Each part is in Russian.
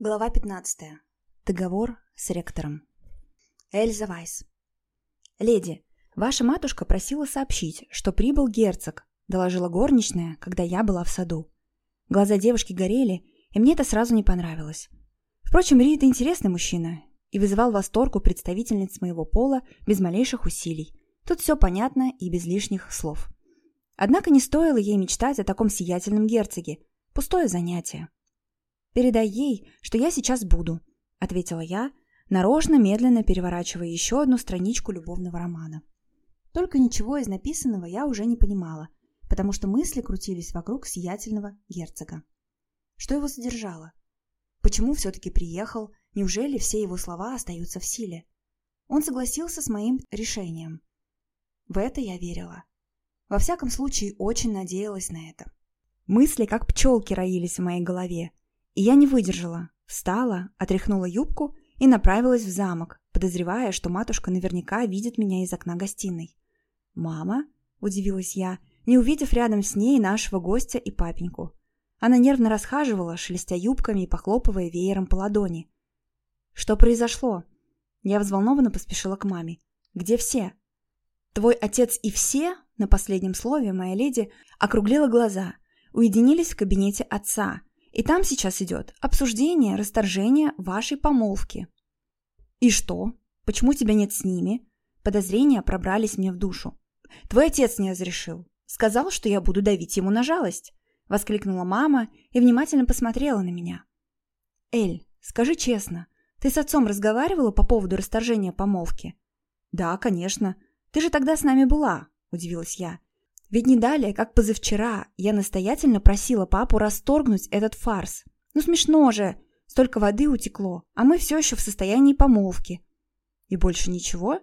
Глава 15. Договор с ректором. Эльза Вайс. «Леди, ваша матушка просила сообщить, что прибыл герцог», доложила горничная, когда я была в саду. Глаза девушки горели, и мне это сразу не понравилось. Впрочем, Рид интересный мужчина и вызывал восторг у представительниц моего пола без малейших усилий. Тут все понятно и без лишних слов. Однако не стоило ей мечтать о таком сиятельном герцоге. Пустое занятие. «Передай ей, что я сейчас буду», — ответила я, нарочно медленно переворачивая еще одну страничку любовного романа. Только ничего из написанного я уже не понимала, потому что мысли крутились вокруг сиятельного герцога. Что его задержало? Почему все-таки приехал? Неужели все его слова остаются в силе? Он согласился с моим решением. В это я верила. Во всяком случае, очень надеялась на это. Мысли, как пчелки, роились в моей голове, и я не выдержала, встала, отряхнула юбку и направилась в замок, подозревая, что матушка наверняка видит меня из окна гостиной. «Мама?» – удивилась я, не увидев рядом с ней нашего гостя и папеньку. Она нервно расхаживала, шелестя юбками и похлопывая веером по ладони. «Что произошло?» Я взволнованно поспешила к маме. «Где все?» «Твой отец и все?» На последнем слове моя леди округлила глаза. Уединились в кабинете отца – и там сейчас идет обсуждение расторжения вашей помолвки. И что? Почему тебя нет с ними? Подозрения пробрались мне в душу. Твой отец не разрешил. Сказал, что я буду давить ему на жалость. Воскликнула мама и внимательно посмотрела на меня. Эль, скажи честно, ты с отцом разговаривала по поводу расторжения помолвки? Да, конечно. Ты же тогда с нами была, удивилась я. Ведь не далее, как позавчера, я настоятельно просила папу расторгнуть этот фарс. Ну смешно же, столько воды утекло, а мы все еще в состоянии помолвки. И больше ничего?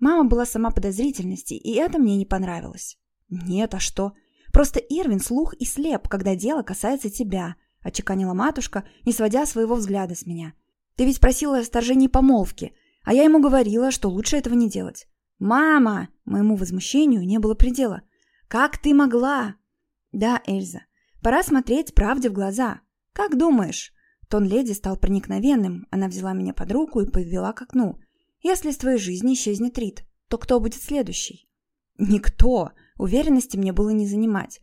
Мама была сама подозрительности, и это мне не понравилось. Нет, а что? Просто Ирвин слух и слеп, когда дело касается тебя, отчеканила матушка, не сводя своего взгляда с меня. Ты ведь просила о расторжении помолвки, а я ему говорила, что лучше этого не делать. «Мама!» Моему возмущению не было предела. «Как ты могла?» «Да, Эльза, пора смотреть правде в глаза. Как думаешь?» Тон леди стал проникновенным. Она взяла меня под руку и повела к окну. «Если из твоей жизни исчезнет Рид, то кто будет следующий?» «Никто!» Уверенности мне было не занимать.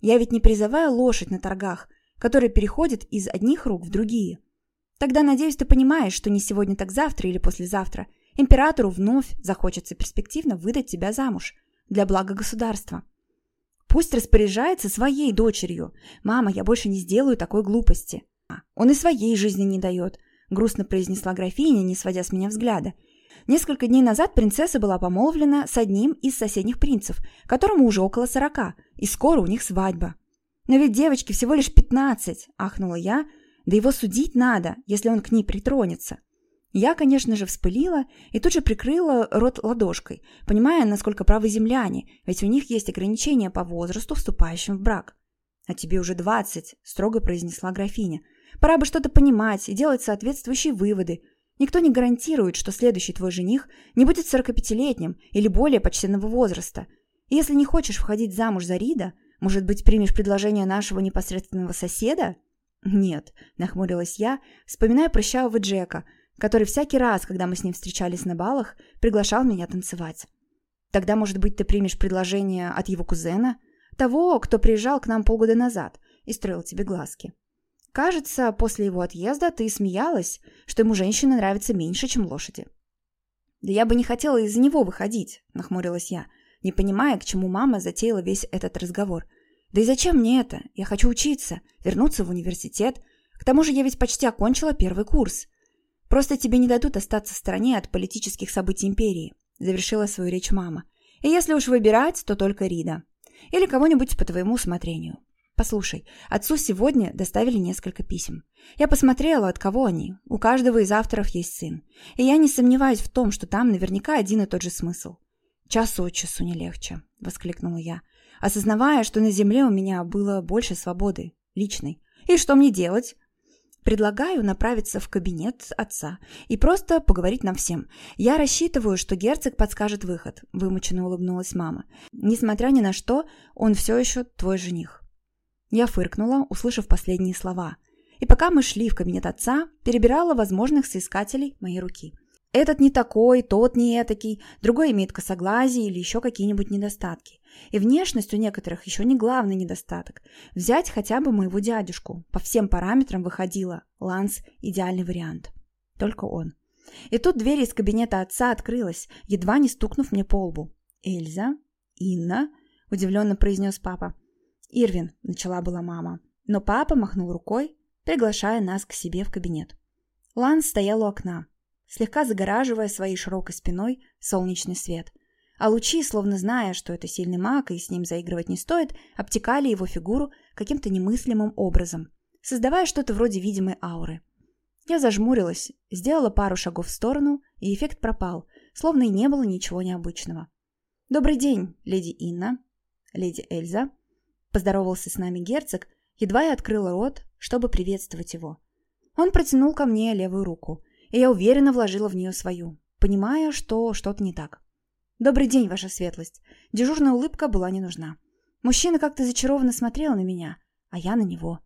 Я ведь не призовая лошадь на торгах, которая переходит из одних рук в другие. Тогда, надеюсь, ты понимаешь, что не сегодня, так завтра или послезавтра императору вновь захочется перспективно выдать тебя замуж для блага государства. Пусть распоряжается своей дочерью. Мама, я больше не сделаю такой глупости. Он и своей жизни не дает, грустно произнесла графиня, не сводя с меня взгляда. Несколько дней назад принцесса была помолвлена с одним из соседних принцев, которому уже около сорока, и скоро у них свадьба. Но ведь девочке всего лишь пятнадцать, ахнула я, да его судить надо, если он к ней притронется. Я, конечно же, вспылила и тут же прикрыла рот ладошкой, понимая, насколько правы земляне, ведь у них есть ограничения по возрасту, вступающим в брак. «А тебе уже двадцать», – строго произнесла графиня. «Пора бы что-то понимать и делать соответствующие выводы. Никто не гарантирует, что следующий твой жених не будет сорокапятилетним или более почтенного возраста. И если не хочешь входить замуж за Рида, может быть, примешь предложение нашего непосредственного соседа?» «Нет», – нахмурилась я, вспоминая прыщавого Джека – который всякий раз, когда мы с ним встречались на балах, приглашал меня танцевать. Тогда, может быть, ты примешь предложение от его кузена, того, кто приезжал к нам полгода назад и строил тебе глазки. Кажется, после его отъезда ты смеялась, что ему женщины нравятся меньше, чем лошади. «Да я бы не хотела из-за него выходить», — нахмурилась я, не понимая, к чему мама затеяла весь этот разговор. «Да и зачем мне это? Я хочу учиться, вернуться в университет. К тому же я ведь почти окончила первый курс. Просто тебе не дадут остаться в стороне от политических событий империи», завершила свою речь мама. «И если уж выбирать, то только Рида. Или кого-нибудь по твоему усмотрению. Послушай, отцу сегодня доставили несколько писем. Я посмотрела, от кого они. У каждого из авторов есть сын. И я не сомневаюсь в том, что там наверняка один и тот же смысл. «Час от часу не легче», — воскликнула я, осознавая, что на земле у меня было больше свободы, личной. «И что мне делать?» Предлагаю направиться в кабинет отца и просто поговорить нам всем. Я рассчитываю, что герцог подскажет выход», – вымученно улыбнулась мама. «Несмотря ни на что, он все еще твой жених». Я фыркнула, услышав последние слова. и пока мы шли в кабинет отца, перебирала возможных соискателей моей руки. Этот не такой, тот не этакий, другой имеет косоглазие или еще какие-нибудь недостатки. И внешность у некоторых еще не главный недостаток. Взять хотя бы моего дядюшку. По всем параметрам выходило. Ланс – идеальный вариант. Только он. И тут дверь из кабинета отца открылась, едва не стукнув мне по лбу. «Эльза? Инна?» – удивленно произнес папа. «Ирвин», – начала была мама. Но папа махнул рукой, приглашая нас к себе в кабинет. Ланс стоял у окна, слегка загораживая своей широкой спиной солнечный свет. А лучи, словно зная, что это сильный маг и с ним заигрывать не стоит, обтекали его фигуру каким-то немыслимым образом, создавая что-то вроде видимой ауры. Я зажмурилась, сделала пару шагов в сторону, и эффект пропал, словно и не было ничего необычного. «Добрый день, леди Инна, леди Эльза», – поздоровался с нами герцог, едва я открыла рот, чтобы приветствовать его. Он протянул ко мне левую руку – и я уверенно вложила в нее свою, понимая, что что-то не так. «Добрый день, ваша светлость!» Дежурная улыбка была не нужна. Мужчина как-то зачарованно смотрел на меня, а я на него.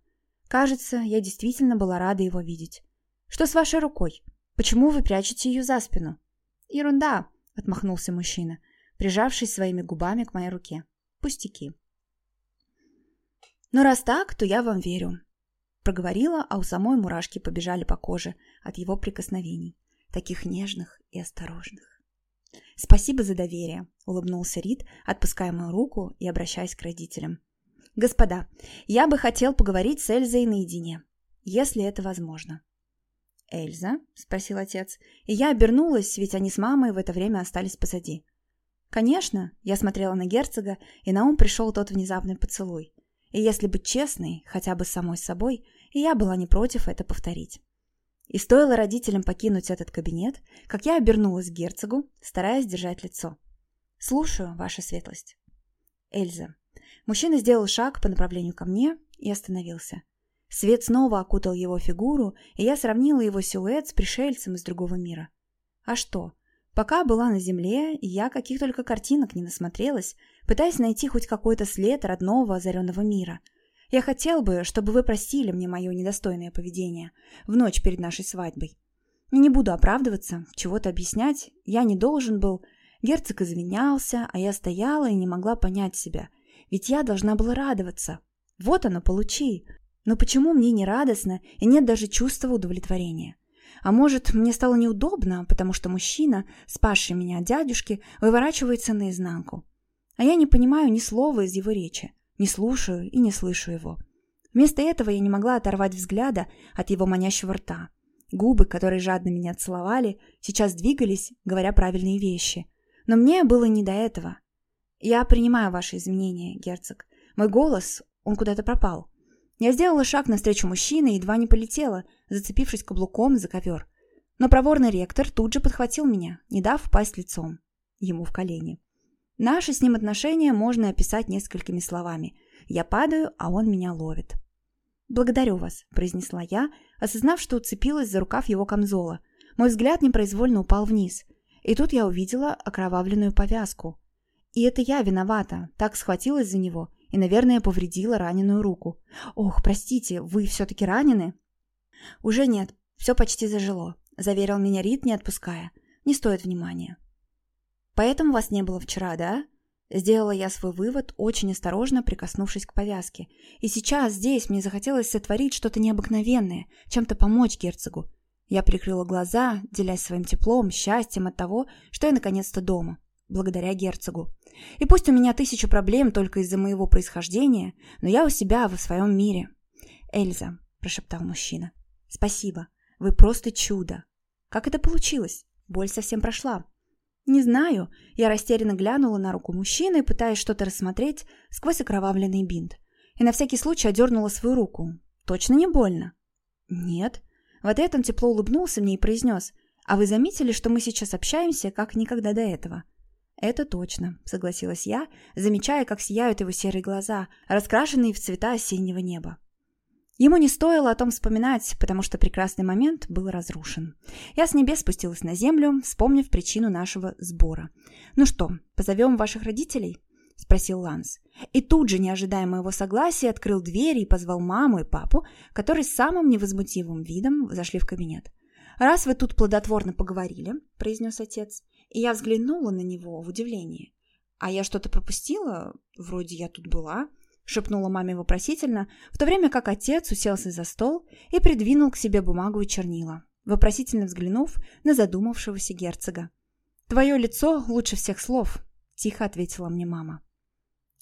Кажется, я действительно была рада его видеть. «Что с вашей рукой? Почему вы прячете ее за спину?» «Ерунда!» — отмахнулся мужчина, прижавшись своими губами к моей руке. «Пустяки». «Но раз так, то я вам верю. Проговорила, а у самой мурашки побежали по коже от его прикосновений, таких нежных и осторожных. «Спасибо за доверие», — улыбнулся Рид, отпуская мою руку и обращаясь к родителям. «Господа, я бы хотел поговорить с Эльзой наедине, если это возможно». «Эльза?» — спросил отец. И я обернулась, ведь они с мамой в это время остались позади. «Конечно», — я смотрела на герцога, и на ум пришел тот внезапный поцелуй. И если быть честной, хотя бы самой собой, я была не против это повторить. И стоило родителям покинуть этот кабинет, как я обернулась к герцогу, стараясь держать лицо. «Слушаю, ваша светлость». «Эльза». Мужчина сделал шаг по направлению ко мне и остановился. Свет снова окутал его фигуру, и я сравнила его силуэт с пришельцем из другого мира. А что? Пока была на земле, я каких только картинок не насмотрелась, пытаясь найти хоть какой-то след родного озаренного мира. Я хотел бы, чтобы вы простили мне мое недостойное поведение в ночь перед нашей свадьбой. Не буду оправдываться, чего-то объяснять, я не должен был. Герцог извинялся, а я стояла и не могла понять себя. Ведь я должна была радоваться. Вот оно, получи. Но почему мне не радостно и нет даже чувства удовлетворения? А может, мне стало неудобно, потому что мужчина, спасший меня от дядюшки, выворачивается наизнанку. А я не понимаю ни слова из его речи, не слушаю и не слышу его. Вместо этого я не могла оторвать взгляда от его манящего рта. Губы, которые жадно меня целовали, сейчас двигались, говоря правильные вещи. Но мне было не до этого. Я принимаю ваши извинения, герцог. Мой голос, он куда-то пропал. Я сделала шаг навстречу мужчине и едва не полетела, зацепившись каблуком за ковер. Но проворный ректор тут же подхватил меня, не дав упасть лицом ему в колени. Наши с ним отношения можно описать несколькими словами. Я падаю, а он меня ловит. «Благодарю вас», – произнесла я, осознав, что уцепилась за рукав его камзола. Мой взгляд непроизвольно упал вниз. И тут я увидела окровавленную повязку. И это я виновата, так схватилась за него и, наверное, повредила раненую руку. «Ох, простите, вы все-таки ранены?» «Уже нет, все почти зажило», – заверил меня Рид, не отпуская. «Не стоит внимания». «Поэтому вас не было вчера, да?» Сделала я свой вывод, очень осторожно прикоснувшись к повязке. И сейчас здесь мне захотелось сотворить что-то необыкновенное, чем-то помочь герцогу. Я прикрыла глаза, делясь своим теплом, счастьем от того, что я наконец-то дома, благодаря герцогу. И пусть у меня тысячу проблем только из-за моего происхождения, но я у себя, в своем мире. «Эльза», – прошептал мужчина, – «спасибо, вы просто чудо». «Как это получилось? Боль совсем прошла». «Не знаю». Я растерянно глянула на руку мужчины, пытаясь что-то рассмотреть сквозь окровавленный бинт. И на всякий случай одернула свою руку. «Точно не больно?» «Нет». В ответ он тепло улыбнулся мне и произнес. «А вы заметили, что мы сейчас общаемся, как никогда до этого?» «Это точно», — согласилась я, замечая, как сияют его серые глаза, раскрашенные в цвета осеннего неба. Ему не стоило о том вспоминать, потому что прекрасный момент был разрушен. Я с небес спустилась на землю, вспомнив причину нашего сбора. «Ну что, позовем ваших родителей?» – спросил Ланс. И тут же, не ожидая моего согласия, открыл дверь и позвал маму и папу, которые самым невозмутимым видом зашли в кабинет. «Раз вы тут плодотворно поговорили», – произнес отец, и я взглянула на него в удивлении. «А я что-то пропустила? Вроде я тут была», – шепнула маме вопросительно, в то время как отец уселся за стол и придвинул к себе бумагу и чернила, вопросительно взглянув на задумавшегося герцога. «Твое лицо лучше всех слов», – тихо ответила мне мама.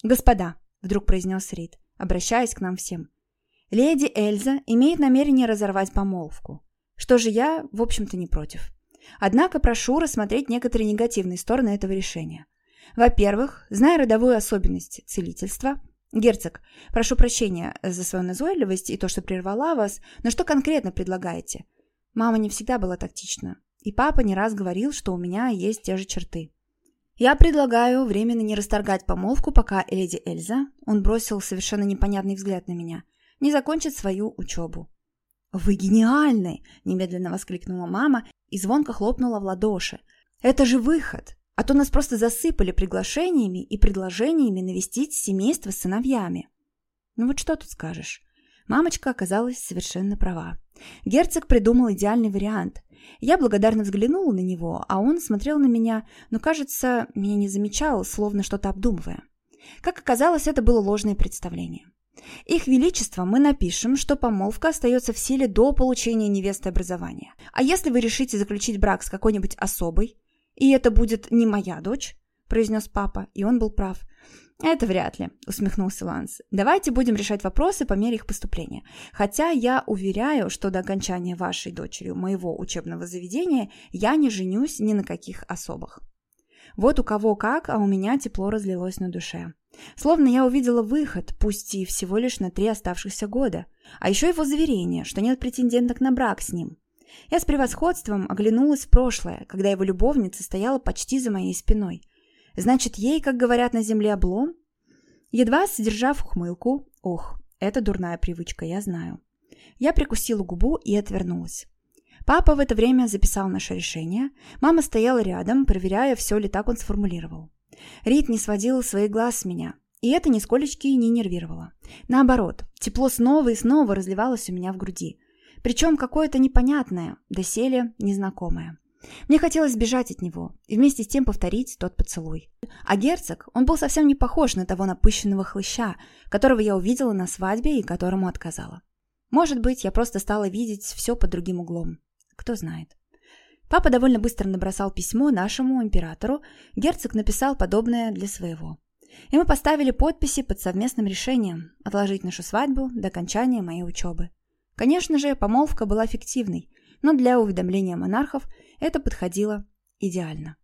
«Господа», – вдруг произнес Рид, обращаясь к нам всем, – «леди Эльза имеет намерение разорвать помолвку. Что же я, в общем-то, не против. Однако прошу рассмотреть некоторые негативные стороны этого решения. Во-первых, зная родовую особенность целительства, Герцог, прошу прощения за свою назойливость и то, что прервала вас, но что конкретно предлагаете? Мама не всегда была тактична, и папа не раз говорил, что у меня есть те же черты. Я предлагаю временно не расторгать помолвку, пока леди Эльза, он бросил совершенно непонятный взгляд на меня, не закончит свою учебу. «Вы гениальны!» – немедленно воскликнула мама и звонко хлопнула в ладоши. «Это же выход! А то нас просто засыпали приглашениями и предложениями навестить семейство с сыновьями. Ну вот что тут скажешь? Мамочка оказалась совершенно права. Герцог придумал идеальный вариант. Я благодарно взглянула на него, а он смотрел на меня, но, кажется, меня не замечал, словно что-то обдумывая. Как оказалось, это было ложное представление. Их Величество мы напишем, что помолвка остается в силе до получения невесты образования. А если вы решите заключить брак с какой-нибудь особой, «И это будет не моя дочь?» – произнес папа, и он был прав. «Это вряд ли», – усмехнулся Ланс. «Давайте будем решать вопросы по мере их поступления. Хотя я уверяю, что до окончания вашей дочерью моего учебного заведения я не женюсь ни на каких особых». Вот у кого как, а у меня тепло разлилось на душе. Словно я увидела выход, пусть и всего лишь на три оставшихся года. А еще его заверение, что нет претенденток на брак с ним. Я с превосходством оглянулась в прошлое, когда его любовница стояла почти за моей спиной. Значит, ей, как говорят на земле, облом? Едва сдержав ухмылку, ох, это дурная привычка, я знаю. Я прикусила губу и отвернулась. Папа в это время записал наше решение. Мама стояла рядом, проверяя, все ли так он сформулировал. Рит не сводил своих глаз с меня, и это нисколечки не нервировало. Наоборот, тепло снова и снова разливалось у меня в груди. Причем какое-то непонятное, доселе незнакомое. Мне хотелось бежать от него и вместе с тем повторить тот поцелуй. А герцог, он был совсем не похож на того напыщенного хлыща, которого я увидела на свадьбе и которому отказала. Может быть, я просто стала видеть все под другим углом. Кто знает. Папа довольно быстро набросал письмо нашему императору, герцог написал подобное для своего. И мы поставили подписи под совместным решением отложить нашу свадьбу до окончания моей учебы. Конечно же, помолвка была фиктивной, но для уведомления монархов это подходило идеально.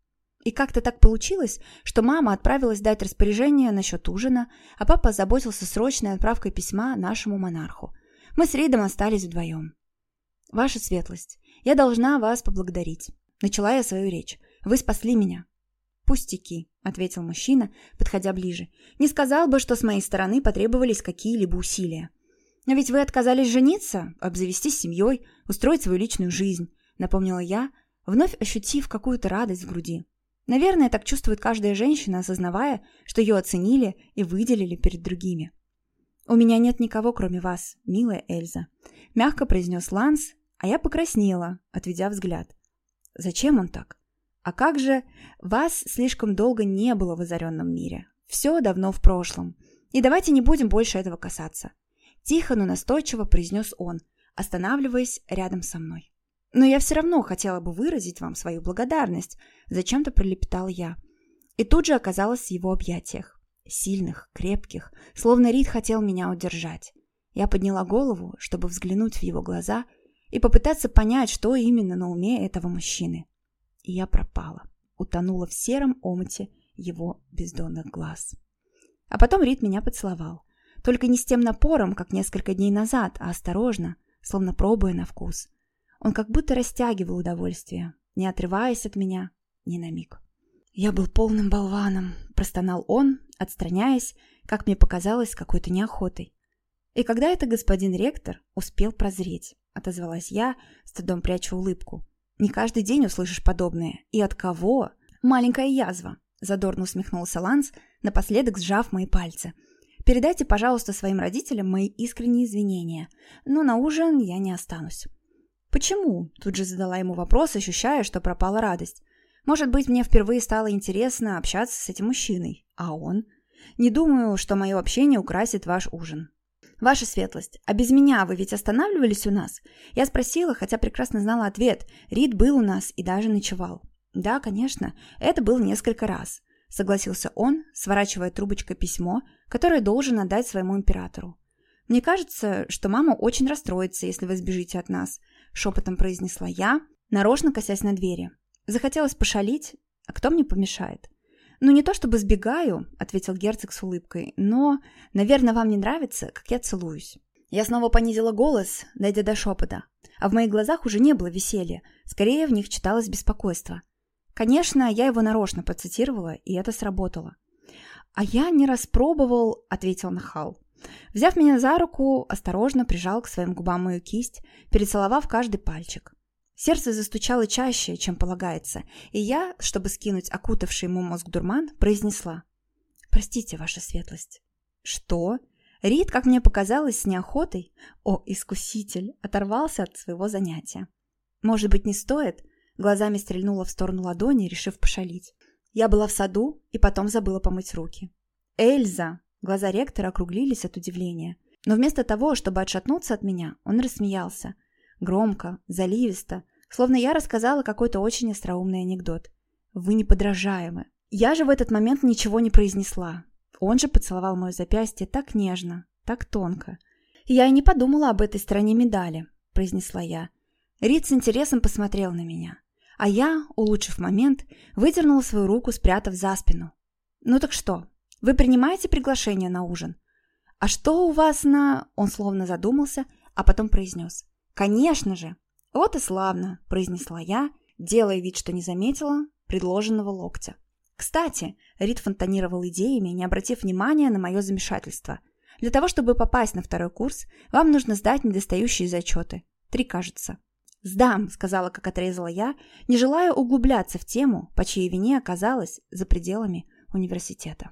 И как-то так получилось, что мама отправилась дать распоряжение насчет ужина, а папа заботился срочной отправкой письма нашему монарху. Мы с Ридом остались вдвоем. «Ваша светлость, я должна вас поблагодарить». Начала я свою речь. «Вы спасли меня». «Пустяки», — ответил мужчина, подходя ближе. «Не сказал бы, что с моей стороны потребовались какие-либо усилия. «Но ведь вы отказались жениться, обзавестись семьей, устроить свою личную жизнь», — напомнила я, вновь ощутив какую-то радость в груди. Наверное, так чувствует каждая женщина, осознавая, что ее оценили и выделили перед другими. «У меня нет никого, кроме вас, милая Эльза», — мягко произнес Ланс, а я покраснела, отведя взгляд. «Зачем он так? А как же вас слишком долго не было в озаренном мире? Все давно в прошлом. И давайте не будем больше этого касаться. Тихо, но настойчиво произнес он, останавливаясь рядом со мной. «Но я все равно хотела бы выразить вам свою благодарность», – зачем-то пролепетал я. И тут же оказалась в его объятиях. Сильных, крепких, словно Рид хотел меня удержать. Я подняла голову, чтобы взглянуть в его глаза и попытаться понять, что именно на уме этого мужчины. И я пропала, утонула в сером омуте его бездонных глаз. А потом Рид меня поцеловал. Только не с тем напором, как несколько дней назад, а осторожно, словно пробуя на вкус. Он как будто растягивал удовольствие, не отрываясь от меня ни на миг. «Я был полным болваном», – простонал он, отстраняясь, как мне показалось, какой-то неохотой. «И когда это господин ректор успел прозреть?» – отозвалась я, с трудом пряча улыбку. «Не каждый день услышишь подобное. И от кого?» «Маленькая язва», – задорно усмехнулся Ланс, напоследок сжав мои пальцы. «Передайте, пожалуйста, своим родителям мои искренние извинения, но на ужин я не останусь». «Почему?» – тут же задала ему вопрос, ощущая, что пропала радость. «Может быть, мне впервые стало интересно общаться с этим мужчиной, а он?» «Не думаю, что мое общение украсит ваш ужин». «Ваша светлость, а без меня вы ведь останавливались у нас?» Я спросила, хотя прекрасно знала ответ. Рид был у нас и даже ночевал. «Да, конечно, это было несколько раз», — согласился он, сворачивая трубочкой письмо, которое должен отдать своему императору. «Мне кажется, что мама очень расстроится, если вы сбежите от нас», — шепотом произнесла я, нарочно косясь на двери. Захотелось пошалить, а кто мне помешает? «Ну, не то чтобы сбегаю», — ответил герцог с улыбкой, «но, наверное, вам не нравится, как я целуюсь». Я снова понизила голос, дойдя до шепота, а в моих глазах уже не было веселья, скорее в них читалось беспокойство. Конечно, я его нарочно процитировала, и это сработало. «А я не распробовал», — ответил Нахал. Взяв меня за руку, осторожно прижал к своим губам мою кисть, перецеловав каждый пальчик. Сердце застучало чаще, чем полагается, и я, чтобы скинуть окутавший ему мозг дурман, произнесла. «Простите, ваша светлость». «Что?» Рид, как мне показалось, с неохотой, о, искуситель, оторвался от своего занятия. «Может быть, не стоит?» Глазами стрельнула в сторону ладони, решив пошалить. Я была в саду и потом забыла помыть руки. «Эльза!» Глаза ректора округлились от удивления. Но вместо того, чтобы отшатнуться от меня, он рассмеялся – Громко, заливисто, словно я рассказала какой-то очень остроумный анекдот. «Вы неподражаемы». Я же в этот момент ничего не произнесла. Он же поцеловал мое запястье так нежно, так тонко. «Я и не подумала об этой стороне медали», – произнесла я. Рид с интересом посмотрел на меня. А я, улучшив момент, выдернула свою руку, спрятав за спину. «Ну так что, вы принимаете приглашение на ужин?» «А что у вас на...» Он словно задумался, а потом произнес. «Конечно же!» «Вот и славно!» – произнесла я, делая вид, что не заметила предложенного локтя. Кстати, Рид фонтанировал идеями, не обратив внимания на мое замешательство. Для того, чтобы попасть на второй курс, вам нужно сдать недостающие зачеты. Три, кажется. «Сдам», — сказала, как отрезала я, не желая углубляться в тему, по чьей вине оказалась за пределами университета.